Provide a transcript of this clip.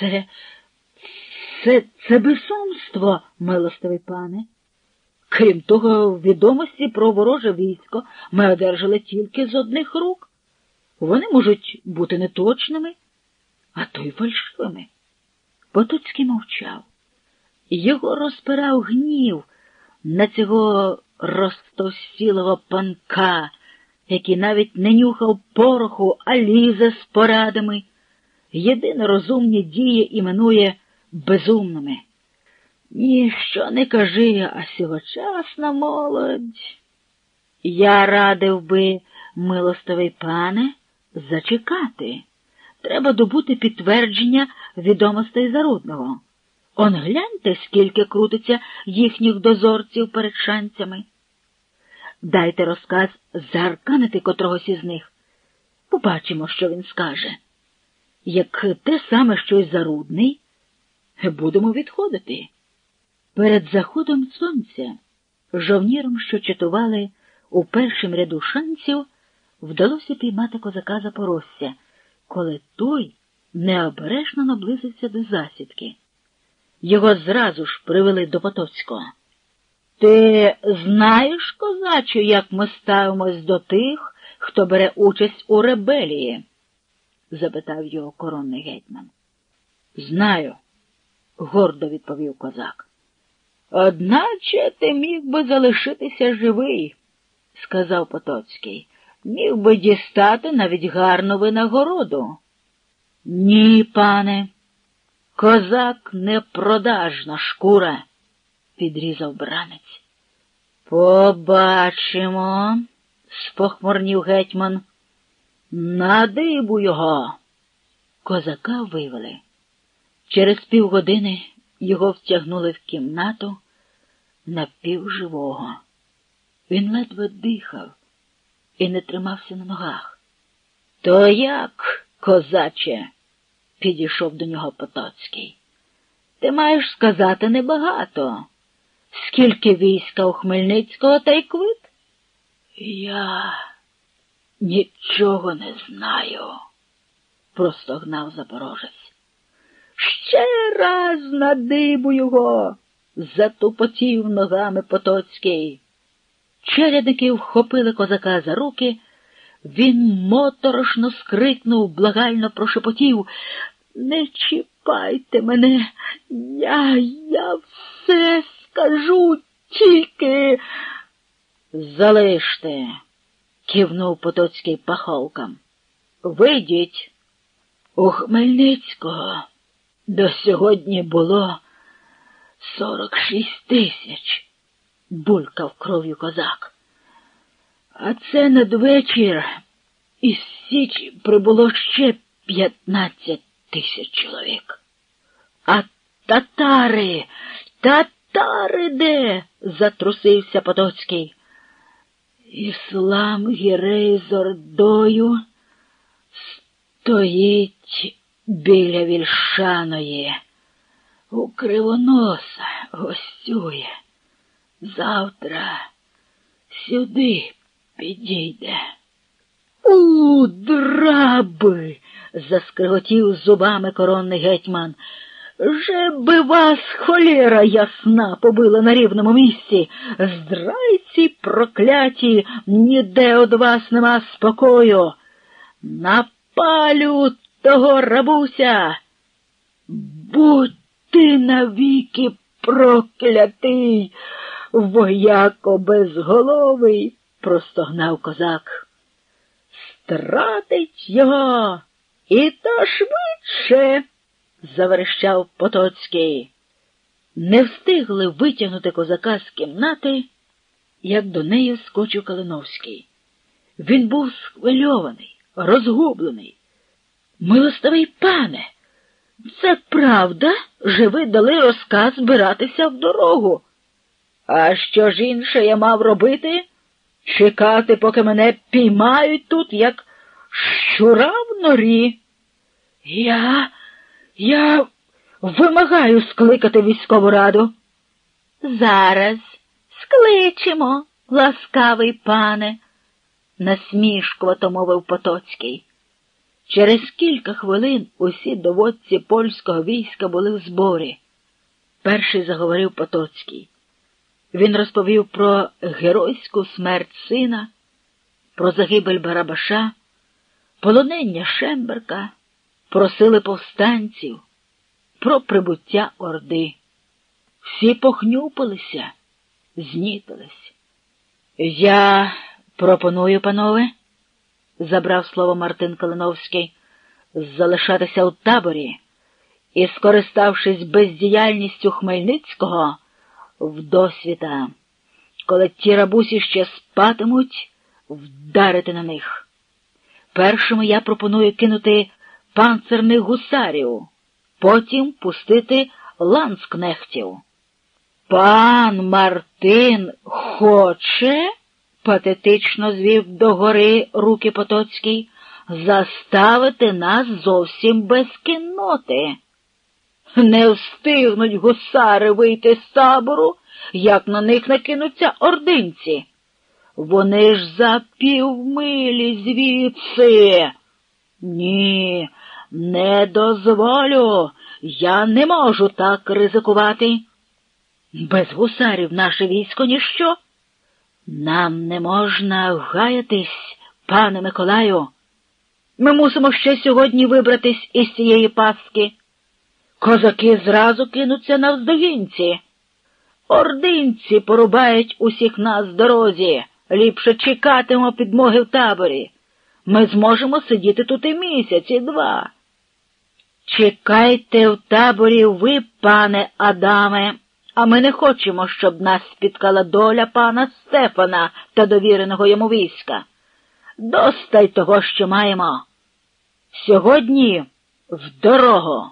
Це, це, це безумство, милостивий пане. Крім того, відомості про вороже військо ми одержали тільки з одних рук. Вони можуть бути неточними, а то й фальшивими. Потоцький мовчав. Його розпирав гнів на цього розтовсілого панка, який навіть не нюхав пороху, а лізе з порадами. Єдине розумні дії іменує безумними. Ніщо не кажи, а сьогочасна молодь. Я радив би, милостивий пане, зачекати. Треба добути підтвердження відомостей зарудного. Он гляньте, скільки крутиться їхніх дозорців перед шанцями. Дайте розказ заарканити котрогось із них. Побачимо, що він скаже. Як те саме, що й зарудний, будемо відходити. Перед заходом сонця жовнірам, що чатували у першому ряду шанців, вдалося піймати козака Запорожця, коли той необережно наблизився до засідки. Його зразу ж привели до Потоцького. Ти знаєш, козачу, як ми ставимось до тих, хто бере участь у ребелії? Запитав його коронний гетьман. Знаю, гордо відповів козак. Одначе ти міг би залишитися живий, сказав Потоцький. Міг би дістати навіть гарну винагороду. Ні, пане, козак непродажна шкура, підрізав бранець. Побачимо, спохмурнів гетьман. На дибу його. Козака вивели. Через півгодини його втягнули в кімнату напівживого. Він ледве дихав і не тримався на ногах. То як, козаче? підійшов до нього Потоцький. Ти маєш сказати небагато. Скільки війська у Хмельницького та й квит? Я нічого не знаю, простогнав Запорожець. Ще раз на дибу його, затупотів ногами Потоцький. Черядники вхопили козака за руки, він моторошно скрикнув, благально прошепотів. Не чіпайте мене, я, я все скажу тільки. Залиште, кивнув Потоцький паховкам. Вийдіть. У Хмельницького до сьогодні було сорок шість тисяч, булькав кров'ю козак. А це надвечір із Січі прибуло ще п'ятнадцять тисяч чоловік. А татари, татари де? затрусився Потоцький. Іслам Гірей з Ордою стоїть біля вільшаної, у кривоноса гостює. Завтра сюди підійде. У, драби. заскриготів зубами коронний гетьман. Же би вас холєра ясна побила на рівному місці. Здрайці прокляті, ніде од вас нема спокою. Напалю того рабуся. Будь ти навіки проклятий, вояко безголовий, простогнав козак. Стратить його і то швидше заверещав Потоцький. Не встигли витягнути козака з кімнати, як до неї скочив Калиновський. Він був схвильований, розгублений. Милостивий пане, це правда, же ви дали розказ збиратися в дорогу. А що ж інше я мав робити? Чекати, поки мене піймають тут, як щура в норі. Я я вимагаю скликати військову раду. Зараз скличемо, ласкавий пане, насмішкувато мовив Потоцький. Через кілька хвилин усі доводці польського війська були в зборі. Перший заговорив Потоцький. Він розповів про геройську смерть сина, про загибель Барабаша, полонення Шемберка, про сили повстанців, про прибуття Орди. Всі похнюпилися, знітились. Я пропоную, панове, забрав слово Мартин Калиновський, залишатися у таборі і, скориставшись бездіяльністю Хмельницького, вдосвіта, коли ті рабусі ще спатимуть, вдарити на них. Першому я пропоную кинути панцерних гусарів, потім пустити ланскнехтів. Пан Мартин хоче, патетично звів догори руки Потоцький, заставити нас зовсім без кінноти. Не встигнуть гусари вийти з табору, як на них накинуться ординці. Вони ж за півмилі звідси. Ні, не дозволю. Я не можу так ризикувати. Без гусарів наше військо ніщо. Нам не можна гаятись, пане Миколаю. Ми мусимо ще сьогодні вибратись із цієї паски. Козаки зразу кинуться навздогінці. Ординці порубають усіх нас з дорозі. Ліпше чекатимо підмоги в таборі. Ми зможемо сидіти тут і місяць, і два. Чекайте в таборі ви, пане Адаме, а ми не хочемо, щоб нас спіткала доля пана Стефана та довіреного йому війська. Достай того, що маємо. Сьогодні в дорогу.